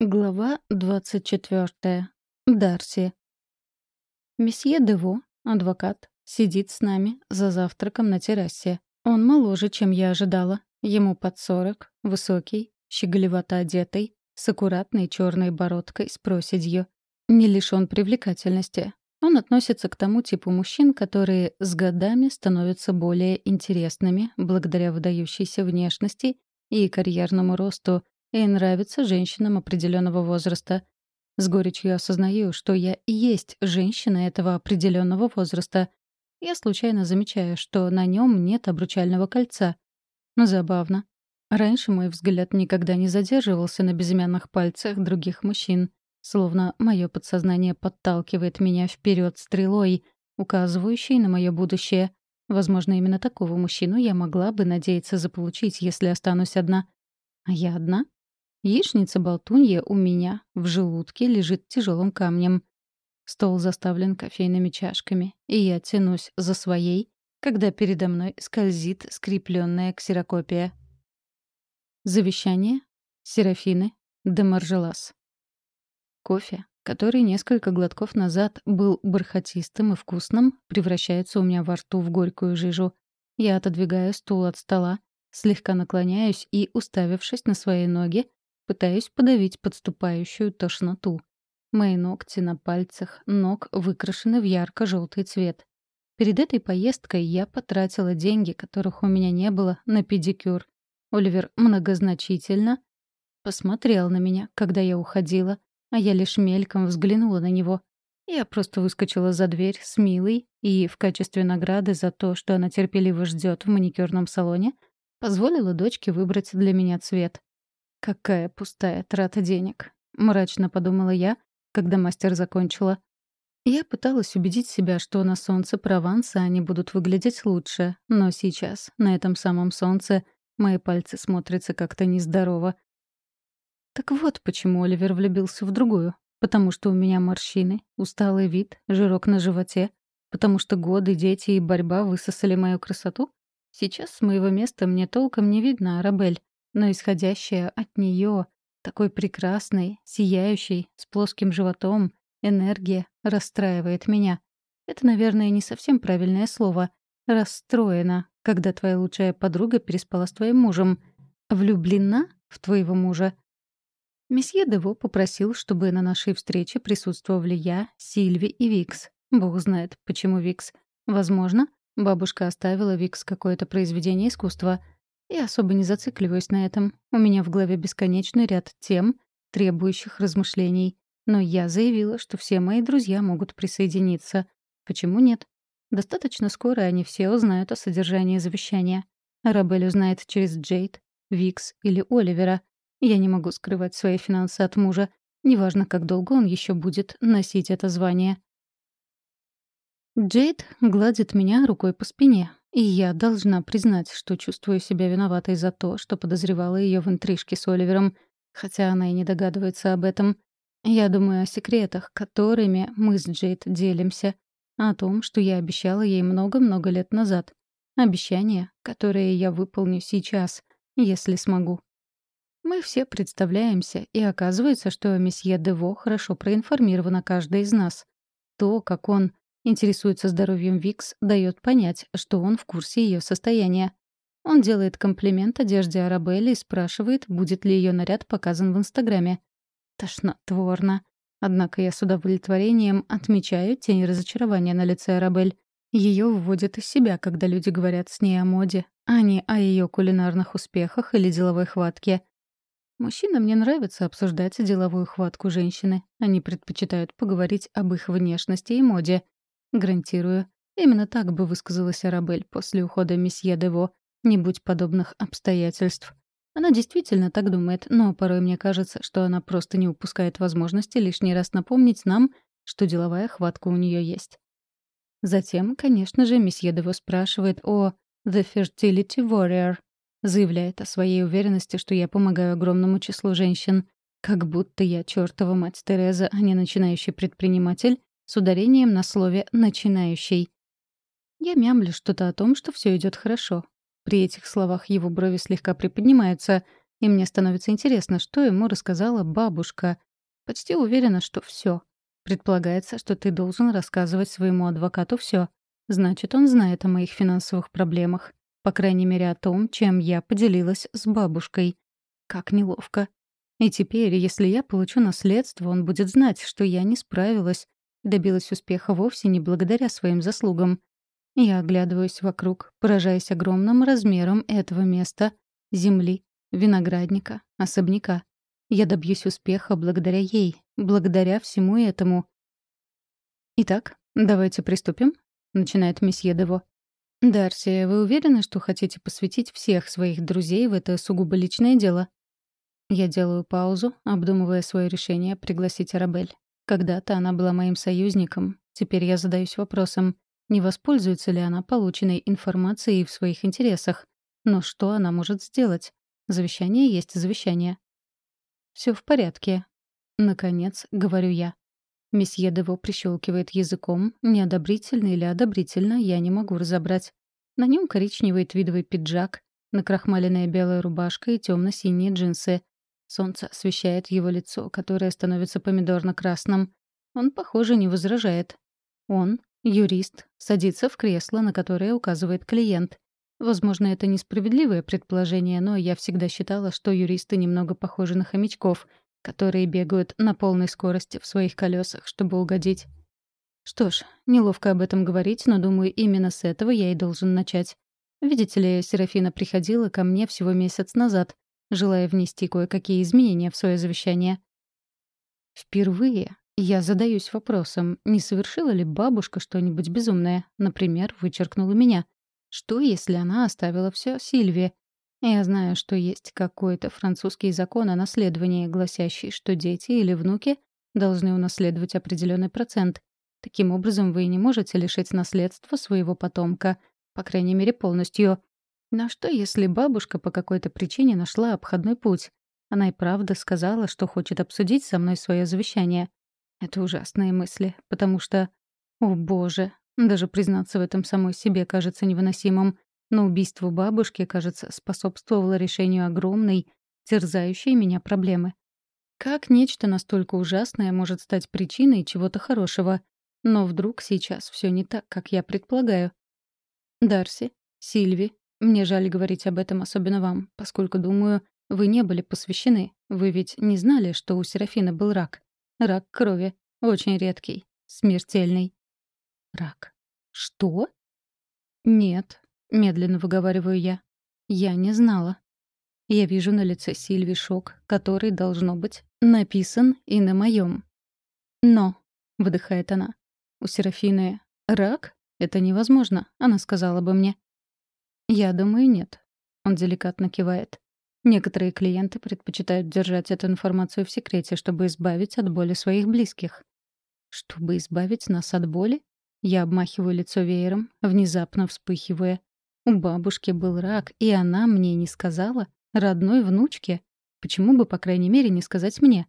Глава 24. Дарси. Месье Дево, адвокат, сидит с нами за завтраком на террасе. Он моложе, чем я ожидала. Ему под сорок, высокий, щеголевато одетый, с аккуратной черной бородкой с проседью. Не лишён привлекательности. Он относится к тому типу мужчин, которые с годами становятся более интересными благодаря выдающейся внешности и карьерному росту — и нравится женщинам определенного возраста. С горечью осознаю, что я и есть женщина этого определенного возраста. Я случайно замечаю, что на нем нет обручального кольца. Забавно. Раньше мой взгляд никогда не задерживался на безымянных пальцах других мужчин, словно мое подсознание подталкивает меня вперед стрелой, указывающей на мое будущее. Возможно, именно такого мужчину я могла бы надеяться заполучить, если останусь одна. А я одна? Яичница-болтунья у меня в желудке лежит тяжелым камнем. Стол заставлен кофейными чашками, и я тянусь за своей, когда передо мной скользит скрепленная ксерокопия. Завещание Серафины де Маржелас. Кофе, который несколько глотков назад был бархатистым и вкусным, превращается у меня во рту в горькую жижу. Я отодвигаю стул от стола, слегка наклоняюсь и, уставившись на свои ноги, Пытаюсь подавить подступающую тошноту. Мои ногти на пальцах ног выкрашены в ярко-желтый цвет. Перед этой поездкой я потратила деньги, которых у меня не было, на педикюр. Оливер многозначительно посмотрел на меня, когда я уходила, а я лишь мельком взглянула на него. Я просто выскочила за дверь с Милой и в качестве награды за то, что она терпеливо ждет в маникюрном салоне, позволила дочке выбрать для меня цвет. Какая пустая трата денег, мрачно подумала я, когда мастер закончила. Я пыталась убедить себя, что на солнце Прованса они будут выглядеть лучше, но сейчас, на этом самом солнце, мои пальцы смотрятся как-то нездорово. Так вот почему Оливер влюбился в другую. Потому что у меня морщины, усталый вид, жирок на животе. Потому что годы, дети и борьба высосали мою красоту. Сейчас с моего места мне толком не видно Арабель но исходящая от нее, такой прекрасной, сияющей, с плоским животом, энергия расстраивает меня. Это, наверное, не совсем правильное слово. Расстроена, когда твоя лучшая подруга переспала с твоим мужем. Влюблена в твоего мужа. Месье Дево попросил, чтобы на нашей встрече присутствовали я, Сильви и Викс. Бог знает, почему Викс. Возможно, бабушка оставила Викс какое-то произведение искусства — я особо не зацикливаюсь на этом. У меня в голове бесконечный ряд тем, требующих размышлений. Но я заявила, что все мои друзья могут присоединиться. Почему нет? Достаточно скоро они все узнают о содержании завещания. Арабель узнает через Джейд, Викс или Оливера. Я не могу скрывать свои финансы от мужа. Неважно, как долго он еще будет носить это звание. Джейд гладит меня рукой по спине, и я должна признать, что чувствую себя виноватой за то, что подозревала ее в интрижке с Оливером, хотя она и не догадывается об этом. Я думаю о секретах, которыми мы с Джейд делимся, о том, что я обещала ей много-много лет назад. Обещания, которые я выполню сейчас, если смогу. Мы все представляемся, и оказывается, что месье Дево хорошо проинформирован о каждой из нас. То, как он Интересуется здоровьем Викс, дает понять, что он в курсе ее состояния. Он делает комплимент одежде Арабелли и спрашивает, будет ли ее наряд показан в Инстаграме. Тошнотворно. Однако я с удовлетворением отмечаю тень разочарования на лице Арабель. Ее выводят из себя, когда люди говорят с ней о моде, а не о ее кулинарных успехах или деловой хватке. Мужчинам не нравится обсуждать деловую хватку женщины. Они предпочитают поговорить об их внешности и моде. Гарантирую, именно так бы высказалась Арабель после ухода месье Дево, не будь подобных обстоятельств. Она действительно так думает, но порой мне кажется, что она просто не упускает возможности лишний раз напомнить нам, что деловая хватка у нее есть. Затем, конечно же, месье Дево спрашивает о «The Fertility Warrior», заявляет о своей уверенности, что я помогаю огромному числу женщин, как будто я чертова мать Тереза, а не начинающий предприниматель, с ударением на слове «начинающий». Я мямлю что-то о том, что все идет хорошо. При этих словах его брови слегка приподнимаются, и мне становится интересно, что ему рассказала бабушка. Почти уверена, что все. Предполагается, что ты должен рассказывать своему адвокату все. Значит, он знает о моих финансовых проблемах. По крайней мере, о том, чем я поделилась с бабушкой. Как неловко. И теперь, если я получу наследство, он будет знать, что я не справилась, добилась успеха вовсе не благодаря своим заслугам. Я оглядываюсь вокруг, поражаясь огромным размером этого места, земли, виноградника, особняка. Я добьюсь успеха благодаря ей, благодаря всему этому. «Итак, давайте приступим», — начинает месье Дево. «Дарси, вы уверены, что хотите посвятить всех своих друзей в это сугубо личное дело?» Я делаю паузу, обдумывая свое решение пригласить Арабель. Когда-то она была моим союзником. Теперь я задаюсь вопросом, не воспользуется ли она полученной информацией в своих интересах. Но что она может сделать? Завещание есть завещание. Все в порядке. Наконец, говорю я. Месье Дево прищелкивает языком, неодобрительно или одобрительно, я не могу разобрать. На нем коричневый твидовый пиджак, накрахмаленная белая рубашка и темно-синие джинсы. Солнце освещает его лицо, которое становится помидорно-красным. Он, похоже, не возражает. Он, юрист, садится в кресло, на которое указывает клиент. Возможно, это несправедливое предположение, но я всегда считала, что юристы немного похожи на хомячков, которые бегают на полной скорости в своих колесах, чтобы угодить. Что ж, неловко об этом говорить, но думаю, именно с этого я и должен начать. Видите ли, Серафина приходила ко мне всего месяц назад, желая внести кое-какие изменения в свое завещание. Впервые я задаюсь вопросом, не совершила ли бабушка что-нибудь безумное, например, вычеркнула меня — что, если она оставила все Сильве? Я знаю, что есть какой-то французский закон о наследовании, гласящий, что дети или внуки должны унаследовать определенный процент. Таким образом, вы не можете лишить наследства своего потомка, по крайней мере, полностью. Но что, если бабушка по какой-то причине нашла обходной путь? Она и правда сказала, что хочет обсудить со мной свое завещание. Это ужасные мысли, потому что... О, боже, даже признаться в этом самой себе кажется невыносимым. Но убийство бабушки, кажется, способствовало решению огромной, терзающей меня проблемы. Как нечто настолько ужасное может стать причиной чего-то хорошего? Но вдруг сейчас все не так, как я предполагаю. Дарси, Сильви, мне жаль говорить об этом особенно вам, поскольку, думаю, вы не были посвящены. Вы ведь не знали, что у Серафины был рак. Рак крови. Очень редкий. Смертельный. Рак. Что? Нет, медленно выговариваю я. Я не знала. Я вижу на лице Сильви шок, который, должно быть, написан и на моем. Но, выдыхает она, у Серафины рак? Это невозможно, она сказала бы мне. Я думаю, нет. Он деликатно кивает. Некоторые клиенты предпочитают держать эту информацию в секрете, чтобы избавить от боли своих близких. Чтобы избавить нас от боли? Я обмахиваю лицо веером, внезапно вспыхивая. У бабушки был рак, и она мне не сказала? Родной внучке? Почему бы, по крайней мере, не сказать мне?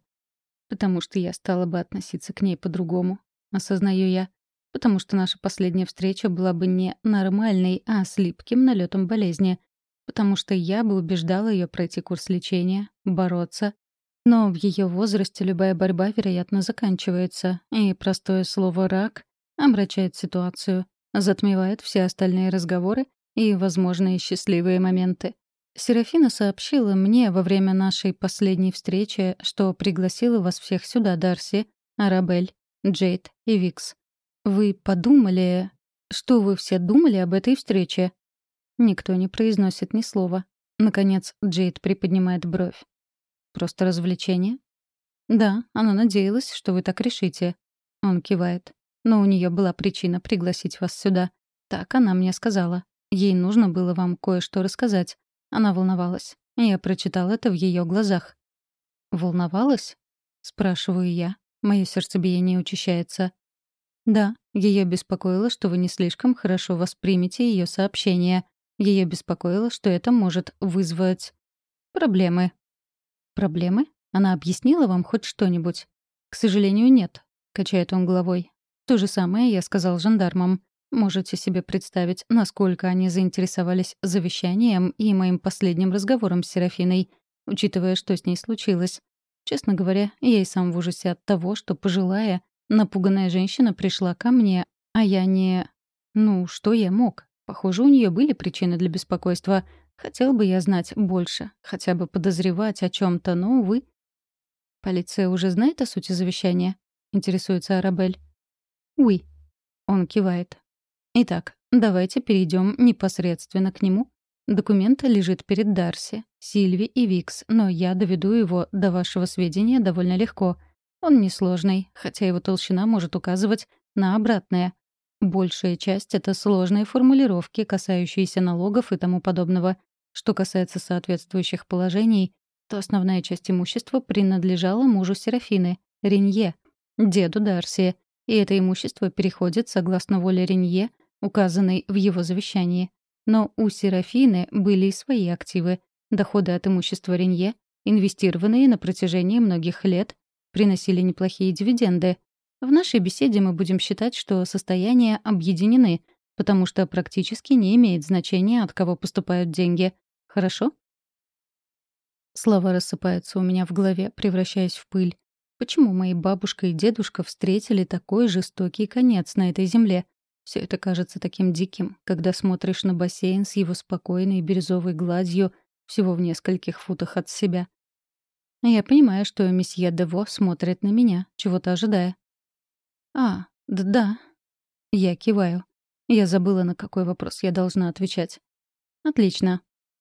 Потому что я стала бы относиться к ней по-другому. Осознаю я. Потому что наша последняя встреча была бы не нормальной, а с липким налетом болезни. Потому что я бы убеждала ее пройти курс лечения, бороться. Но в ее возрасте любая борьба, вероятно, заканчивается, и простое слово «рак» омрачает ситуацию, затмевает все остальные разговоры и возможные счастливые моменты. Серафина сообщила мне во время нашей последней встречи, что пригласила вас всех сюда, Дарси, Арабель, Джейд и Викс. Вы подумали... Что вы все думали об этой встрече? Никто не произносит ни слова. Наконец, Джейд приподнимает бровь. Просто развлечение? Да, она надеялась, что вы так решите. Он кивает. Но у нее была причина пригласить вас сюда. Так она мне сказала. Ей нужно было вам кое-что рассказать. Она волновалась. Я прочитал это в ее глазах. «Волновалась?» — спрашиваю я. Мое сердцебиение учащается. Да, ее беспокоило, что вы не слишком хорошо воспримете ее сообщение. Ее беспокоило, что это может вызвать проблемы. Проблемы? Она объяснила вам хоть что-нибудь? К сожалению, нет, качает он головой. То же самое я сказал жандармам. Можете себе представить, насколько они заинтересовались завещанием и моим последним разговором с Серафиной. учитывая, что с ней случилось. Честно говоря, я и сам в ужасе от того, что пожилая, напуганная женщина пришла ко мне, а я не... Ну, что я мог? Похоже, у нее были причины для беспокойства. Хотел бы я знать больше, хотя бы подозревать о чем то но, увы. «Полиция уже знает о сути завещания?» — интересуется Арабель. «Уи». Он кивает. «Итак, давайте перейдем непосредственно к нему. Документ лежит перед Дарси, Сильви и Викс, но я доведу его до вашего сведения довольно легко. Он несложный, хотя его толщина может указывать на обратное. Большая часть — это сложные формулировки, касающиеся налогов и тому подобного. Что касается соответствующих положений, то основная часть имущества принадлежала мужу Серафины, Ренье, деду Дарси, и это имущество переходит, согласно воле Ренье, указанной в его завещании. Но у Серафины были и свои активы, доходы от имущества Ренье, инвестированные на протяжении многих лет, приносили неплохие дивиденды. В нашей беседе мы будем считать, что состояния объединены, потому что практически не имеет значения, от кого поступают деньги. Хорошо? Слова рассыпаются у меня в голове, превращаясь в пыль. Почему мои бабушка и дедушка встретили такой жестокий конец на этой земле? Все это кажется таким диким, когда смотришь на бассейн с его спокойной бирюзовой гладью всего в нескольких футах от себя. Я понимаю, что месье Дево смотрит на меня, чего-то ожидая. «А, да-да». Я киваю. Я забыла, на какой вопрос я должна отвечать. «Отлично.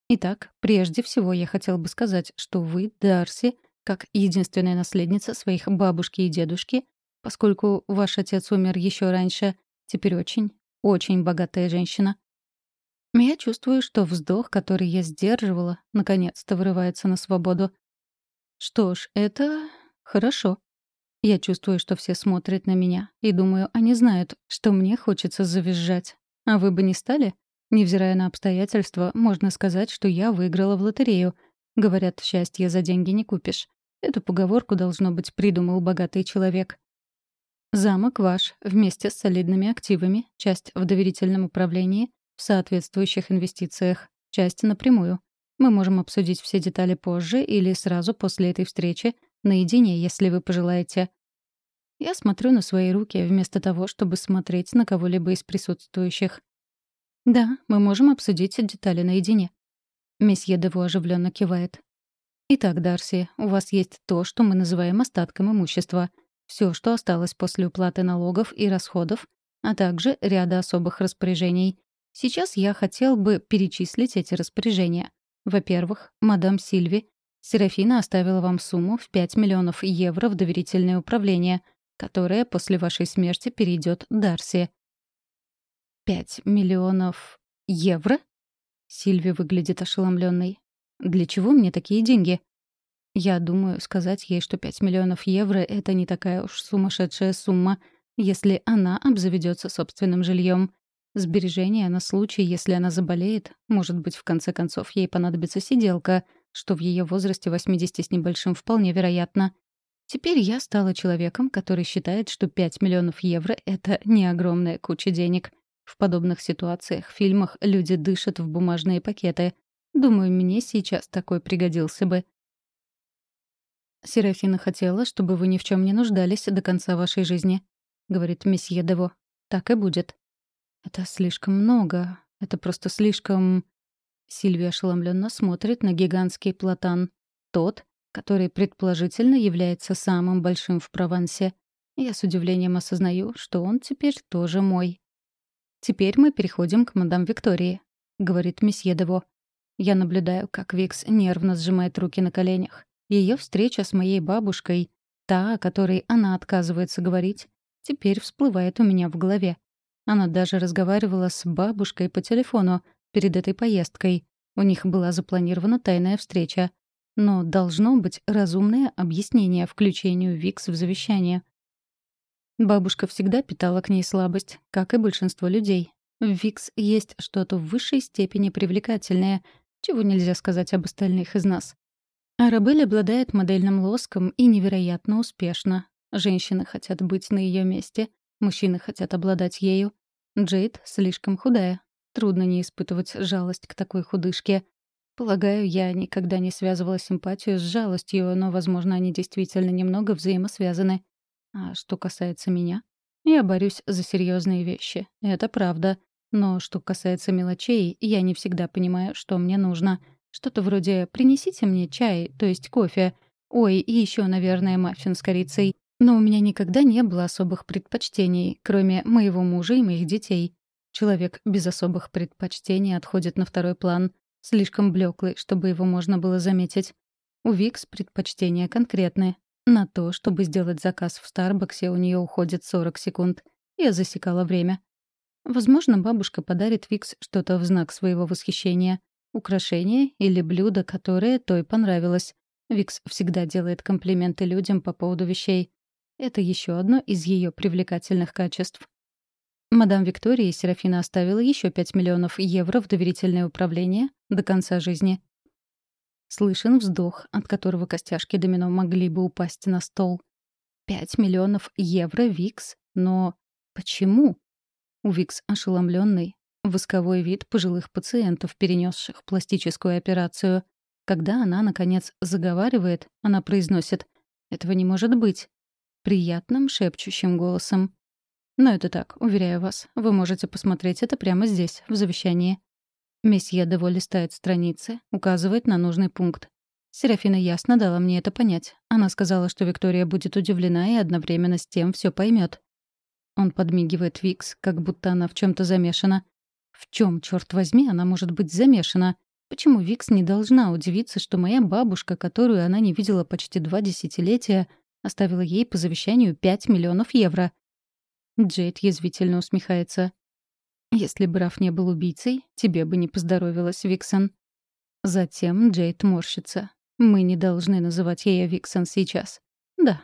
Итак, прежде всего я хотел бы сказать, что вы, Дарси, как единственная наследница своих бабушки и дедушки, поскольку ваш отец умер еще раньше, Теперь очень, очень богатая женщина. Я чувствую, что вздох, который я сдерживала, наконец-то вырывается на свободу. Что ж, это хорошо. Я чувствую, что все смотрят на меня, и думаю, они знают, что мне хочется завизжать. А вы бы не стали? Невзирая на обстоятельства, можно сказать, что я выиграла в лотерею. Говорят, счастье за деньги не купишь. Эту поговорку, должно быть, придумал богатый человек. Замок ваш вместе с солидными активами, часть в доверительном управлении, в соответствующих инвестициях, часть напрямую. Мы можем обсудить все детали позже или сразу после этой встречи, наедине, если вы пожелаете. Я смотрю на свои руки вместо того, чтобы смотреть на кого-либо из присутствующих. Да, мы можем обсудить детали наедине. Месье Дево оживленно кивает. Итак, Дарси, у вас есть то, что мы называем остатком имущества — все, что осталось после уплаты налогов и расходов, а также ряда особых распоряжений. Сейчас я хотел бы перечислить эти распоряжения. Во-первых, мадам Сильви, Серафина оставила вам сумму в 5 миллионов евро в доверительное управление, которое после вашей смерти перейдет Дарси. «Пять миллионов евро?» Сильви выглядит ошеломленной. «Для чего мне такие деньги?» Я думаю, сказать ей, что 5 миллионов евро — это не такая уж сумасшедшая сумма, если она обзаведется собственным жильем. Сбережения на случай, если она заболеет, может быть, в конце концов, ей понадобится сиделка, что в ее возрасте 80 с небольшим вполне вероятно. Теперь я стала человеком, который считает, что 5 миллионов евро — это не огромная куча денег. В подобных ситуациях, фильмах люди дышат в бумажные пакеты. Думаю, мне сейчас такой пригодился бы. «Серафина хотела, чтобы вы ни в чем не нуждались до конца вашей жизни», — говорит месье Дево. «Так и будет». «Это слишком много. Это просто слишком...» Сильвия ошеломленно смотрит на гигантский платан. Тот, который предположительно является самым большим в Провансе. Я с удивлением осознаю, что он теперь тоже мой. «Теперь мы переходим к мадам Виктории», — говорит месье Дево. Я наблюдаю, как Викс нервно сжимает руки на коленях. Ее встреча с моей бабушкой, та, о которой она отказывается говорить, теперь всплывает у меня в голове. Она даже разговаривала с бабушкой по телефону перед этой поездкой. У них была запланирована тайная встреча. Но должно быть разумное объяснение включению Викс в завещание. Бабушка всегда питала к ней слабость, как и большинство людей. В Викс есть что-то в высшей степени привлекательное, чего нельзя сказать об остальных из нас. Арабель обладает модельным лоском и невероятно успешна. Женщины хотят быть на ее месте, мужчины хотят обладать ею. Джейд слишком худая. Трудно не испытывать жалость к такой худышке. Полагаю, я никогда не связывала симпатию с жалостью, но, возможно, они действительно немного взаимосвязаны. А что касается меня, я борюсь за серьезные вещи. Это правда. Но что касается мелочей, я не всегда понимаю, что мне нужно. Что-то вроде «принесите мне чай», то есть кофе. Ой, и еще, наверное, маффин с корицей. Но у меня никогда не было особых предпочтений, кроме моего мужа и моих детей. Человек без особых предпочтений отходит на второй план, слишком блеклый, чтобы его можно было заметить. У Викс предпочтения конкретные. На то, чтобы сделать заказ в Старбаксе, у нее уходит 40 секунд. Я засекала время. Возможно, бабушка подарит Викс что-то в знак своего восхищения. Украшение или блюдо, которое той понравилось. Викс всегда делает комплименты людям по поводу вещей. Это еще одно из ее привлекательных качеств. Мадам Виктория Серафина оставила еще 5 миллионов евро в доверительное управление до конца жизни. Слышен вздох, от которого костяшки домино могли бы упасть на стол. 5 миллионов евро Викс? Но почему? У Викс ошеломленный, восковой вид пожилых пациентов, перенесших пластическую операцию. Когда она, наконец, заговаривает, она произносит «Этого не может быть» приятным шепчущим голосом. Но это так, уверяю вас. Вы можете посмотреть это прямо здесь, в завещании. Месье Дево листает страницы, указывает на нужный пункт. Серафина ясно дала мне это понять. Она сказала, что Виктория будет удивлена и одновременно с тем все поймет. Он подмигивает Викс, как будто она в чем то замешана. В чем, черт возьми, она может быть замешана? Почему Викс не должна удивиться, что моя бабушка, которую она не видела почти два десятилетия, оставила ей по завещанию 5 миллионов евро. Джейд язвительно усмехается. «Если бы не был убийцей, тебе бы не поздоровилась, Виксон». Затем Джейд морщится. «Мы не должны называть ее Виксон сейчас». «Да,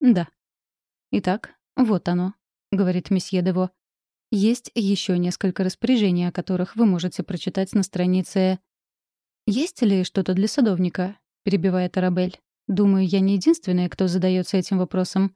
да». «Итак, вот оно», — говорит месье Дево. «Есть еще несколько распоряжений, о которых вы можете прочитать на странице...» «Есть ли что-то для садовника?» — перебивает Арабель. Думаю, я не единственная, кто задается этим вопросом.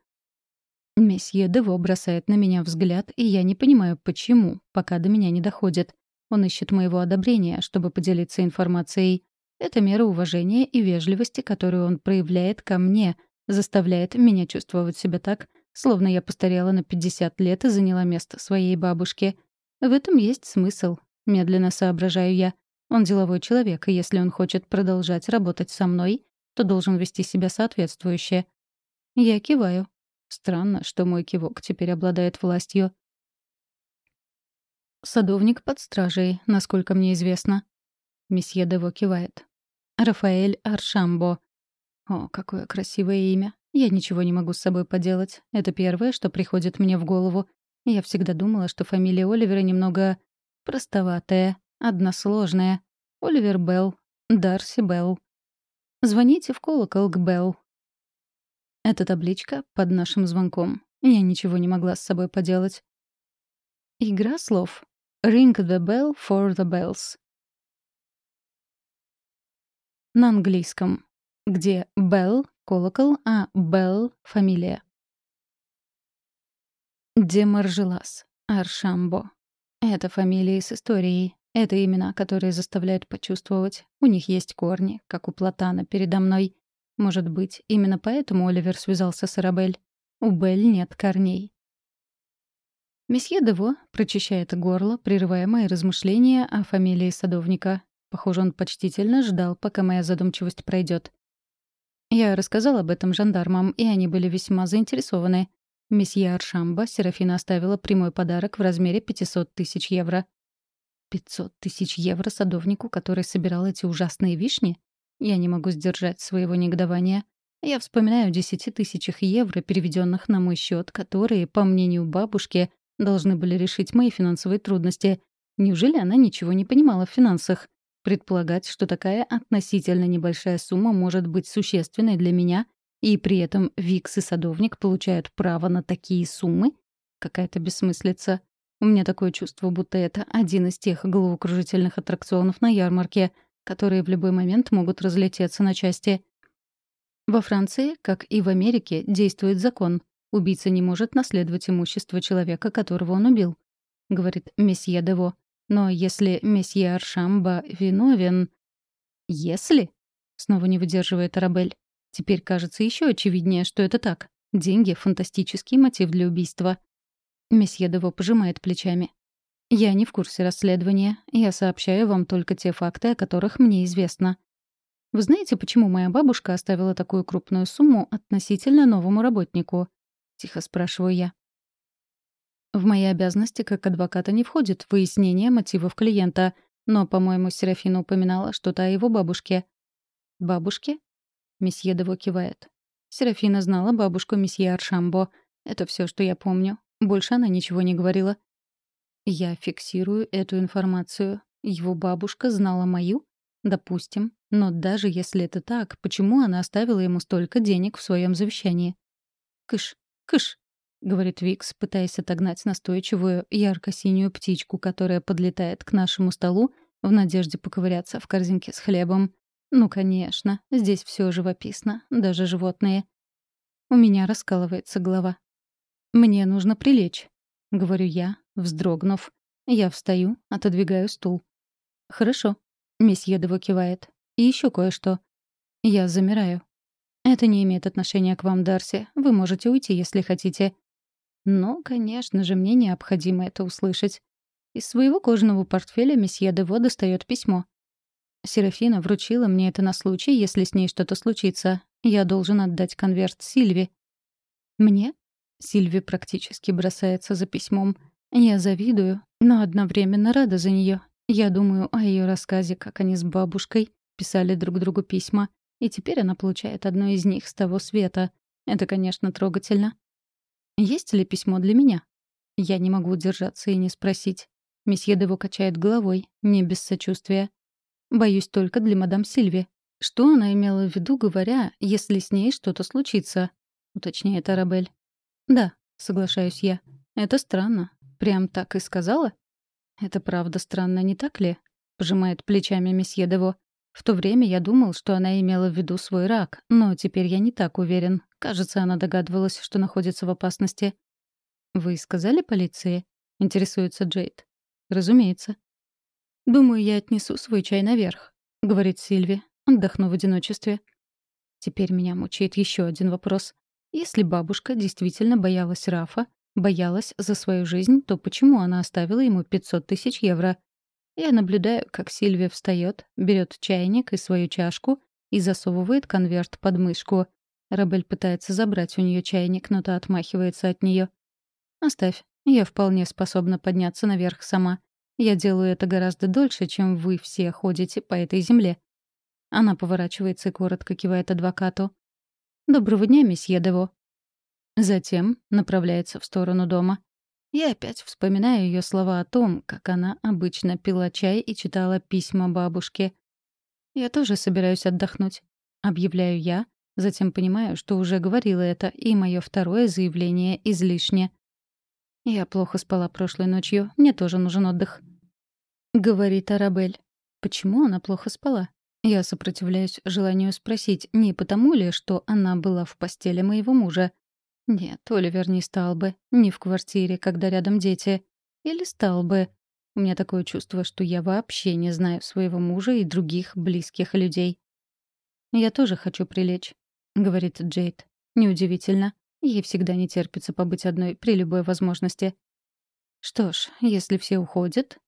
Месье Дево бросает на меня взгляд, и я не понимаю, почему, пока до меня не доходит. Он ищет моего одобрения, чтобы поделиться информацией. Это мера уважения и вежливости, которую он проявляет ко мне, заставляет меня чувствовать себя так, словно я постарела на 50 лет и заняла место своей бабушки. В этом есть смысл, медленно соображаю я. Он деловой человек, и если он хочет продолжать работать со мной, то должен вести себя соответствующе. Я киваю. Странно, что мой кивок теперь обладает властью. Садовник под стражей, насколько мне известно. Месье Дево кивает. Рафаэль Аршамбо. О, какое красивое имя. Я ничего не могу с собой поделать. Это первое, что приходит мне в голову. Я всегда думала, что фамилия Оливера немного простоватая, односложная. Оливер Белл, Дарси Белл. Звоните в колокол к Белл. Эта табличка под нашим звонком. Я ничего не могла с собой поделать. Игра слов. Ring the bell for the bells. На английском. Где bell — колокол, а bell — фамилия. Демаржелас. Аршамбо. Это фамилии с историей. Это имена, которые заставляют почувствовать. У них есть корни, как у Платана передо мной. Может быть, именно поэтому Оливер связался с Арабель. У Бель нет корней. Месье Дево прочищает горло, прерывая мои размышления о фамилии садовника. Похоже, он почтительно ждал, пока моя задумчивость пройдет. Я рассказал об этом жандармам, и они были весьма заинтересованы. Месье Аршамба Серафина оставила прямой подарок в размере 500 тысяч евро. 500 тысяч евро садовнику, который собирал эти ужасные вишни? Я не могу сдержать своего негодования. Я вспоминаю о 10 тысячах евро, переведенных на мой счет, которые, по мнению бабушки, должны были решить мои финансовые трудности. Неужели она ничего не понимала в финансах? Предполагать, что такая относительно небольшая сумма может быть существенной для меня, и при этом Викс и садовник получают право на такие суммы? Какая-то бессмыслица. У меня такое чувство, будто это один из тех головокружительных аттракционов на ярмарке, которые в любой момент могут разлететься на части. Во Франции, как и в Америке, действует закон. Убийца не может наследовать имущество человека, которого он убил, — говорит месье Дево. Но если месье Аршамба виновен... «Если?» — снова не выдерживает Арабель. Теперь кажется еще очевиднее, что это так. Деньги — фантастический мотив для убийства. Месье Дево пожимает плечами. «Я не в курсе расследования. Я сообщаю вам только те факты, о которых мне известно. Вы знаете, почему моя бабушка оставила такую крупную сумму относительно новому работнику?» — тихо спрашиваю я. В мои обязанности как адвоката не входит выяснение мотивов клиента, но, по-моему, Серафина упоминала что-то о его бабушке. «Бабушке?» — месье Дево кивает. Серафина знала бабушку месье Аршамбо. Это все, что я помню. Больше она ничего не говорила. Я фиксирую эту информацию. Его бабушка знала мою? Допустим. Но даже если это так, почему она оставила ему столько денег в своем завещании? «Кыш, кыш», — говорит Викс, пытаясь отогнать настойчивую ярко-синюю птичку, которая подлетает к нашему столу в надежде поковыряться в корзинке с хлебом. Ну, конечно, здесь все живописно, даже животные. У меня раскалывается голова. «Мне нужно прилечь», — говорю я, вздрогнув. Я встаю, отодвигаю стул. «Хорошо», — месье Дево кивает. «И еще кое-что». Я замираю. «Это не имеет отношения к вам, Дарси. Вы можете уйти, если хотите». Но, конечно же, мне необходимо это услышать. Из своего кожаного портфеля месье Дево достает письмо. Серафина вручила мне это на случай, если с ней что-то случится. Я должен отдать конверт Сильве. Мне? Сильви практически бросается за письмом. Я завидую, но одновременно рада за нее. Я думаю о ее рассказе, как они с бабушкой писали друг другу письма, и теперь она получает одно из них с того света. Это, конечно, трогательно. Есть ли письмо для меня? Я не могу удержаться и не спросить. Месье Дево качает головой, не без сочувствия. Боюсь только для мадам Сильви. Что она имела в виду, говоря, если с ней что-то случится? Уточняет Арабель. Да, соглашаюсь я. Это странно. Прям так и сказала? Это правда странно, не так ли? Пожимает плечами месье Дево. В то время я думал, что она имела в виду свой рак, но теперь я не так уверен. Кажется, она догадывалась, что находится в опасности. «Вы сказали полиции?» — интересуется Джейд. «Разумеется». «Думаю, я отнесу свой чай наверх», — говорит Сильви, отдохну в одиночестве. Теперь меня мучает еще один вопрос. Если бабушка действительно боялась Рафа, боялась за свою жизнь, то почему она оставила ему 500 тысяч евро? Я наблюдаю, как Сильвия встает, берет чайник и свою чашку и засовывает конверт под мышку. Рабель пытается забрать у нее чайник, но та отмахивается от нее. «Оставь. Я вполне способна подняться наверх сама. Я делаю это гораздо дольше, чем вы все ходите по этой земле». Она поворачивается и коротко кивает адвокату. «Доброго дня, месье Дево». Затем направляется в сторону дома. Я опять вспоминаю ее слова о том, как она обычно пила чай и читала письма бабушке. «Я тоже собираюсь отдохнуть», — объявляю я, затем понимаю, что уже говорила это, и мое второе заявление излишне. Я плохо спала прошлой ночью, мне тоже нужен отдых. Говорит Арабель. Почему она плохо спала? Я сопротивляюсь желанию спросить, не потому ли, что она была в постели моего мужа. Нет, Оливер не стал бы. Не в квартире, когда рядом дети. Или стал бы. У меня такое чувство, что я вообще не знаю своего мужа и других близких людей. «Я тоже хочу прилечь», — говорит Джейд. Неудивительно. Ей всегда не терпится побыть одной при любой возможности. Что ж, если все уходят...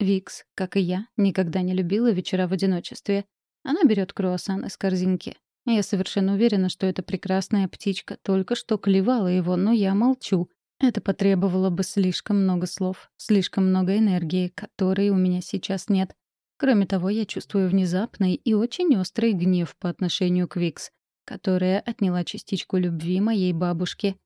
Викс, как и я, никогда не любила вечера в одиночестве. Она берет круассан из корзинки. Я совершенно уверена, что эта прекрасная птичка только что клевала его, но я молчу. Это потребовало бы слишком много слов, слишком много энергии, которой у меня сейчас нет. Кроме того, я чувствую внезапный и очень острый гнев по отношению к Викс которая отняла частичку любви моей бабушки.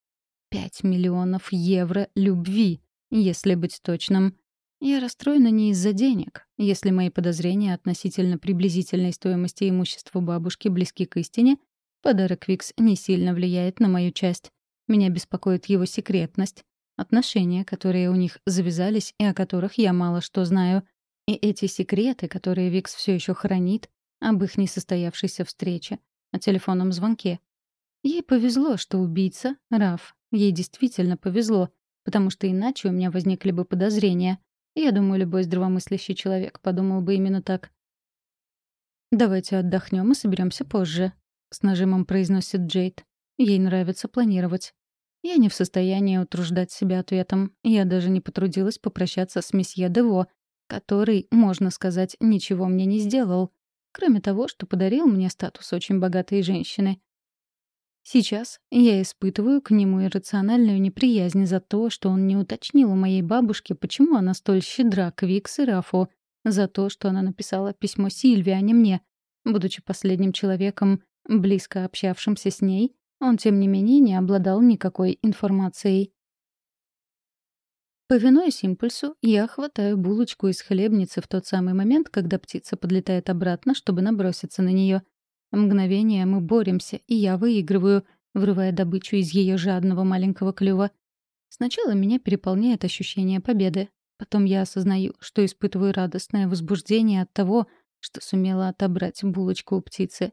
Пять миллионов евро любви, если быть точным. Я расстроена не из-за денег. Если мои подозрения относительно приблизительной стоимости имущества бабушки близки к истине, подарок Викс не сильно влияет на мою часть. Меня беспокоит его секретность, отношения, которые у них завязались и о которых я мало что знаю. И эти секреты, которые Викс все еще хранит, об их несостоявшейся встрече, о телефонном звонке. Ей повезло, что убийца — Раф. Ей действительно повезло, потому что иначе у меня возникли бы подозрения. Я думаю, любой здравомыслящий человек подумал бы именно так. «Давайте отдохнем и соберемся позже», — с нажимом произносит Джейд. Ей нравится планировать. Я не в состоянии утруждать себя ответом. Я даже не потрудилась попрощаться с месье Дево, который, можно сказать, ничего мне не сделал, кроме того, что подарил мне статус очень богатой женщины. Сейчас я испытываю к нему иррациональную неприязнь за то, что он не уточнил у моей бабушки, почему она столь щедра к Викс и Рафу, за то, что она написала письмо Сильве, а не мне. Будучи последним человеком, близко общавшимся с ней, он, тем не менее, не обладал никакой информацией. Повинуясь импульсу, я хватаю булочку из хлебницы в тот самый момент, когда птица подлетает обратно, чтобы наброситься на нее. Мгновение мы боремся, и я выигрываю, вырывая добычу из ее жадного маленького клюва. Сначала меня переполняет ощущение победы. Потом я осознаю, что испытываю радостное возбуждение от того, что сумела отобрать булочку у птицы.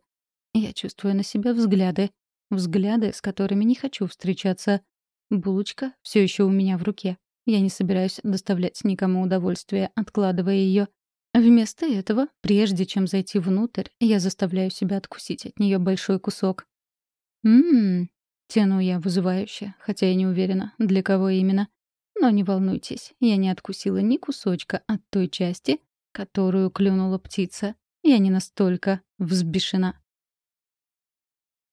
Я чувствую на себе взгляды. Взгляды, с которыми не хочу встречаться. Булочка все еще у меня в руке. Я не собираюсь доставлять никому удовольствие, откладывая ее. Вместо этого, прежде чем зайти внутрь, я заставляю себя откусить от нее большой кусок. «М-м-м», тяну я вызывающе, хотя я не уверена, для кого именно. Но не волнуйтесь, я не откусила ни кусочка от той части, которую клюнула птица. Я не настолько взбешена.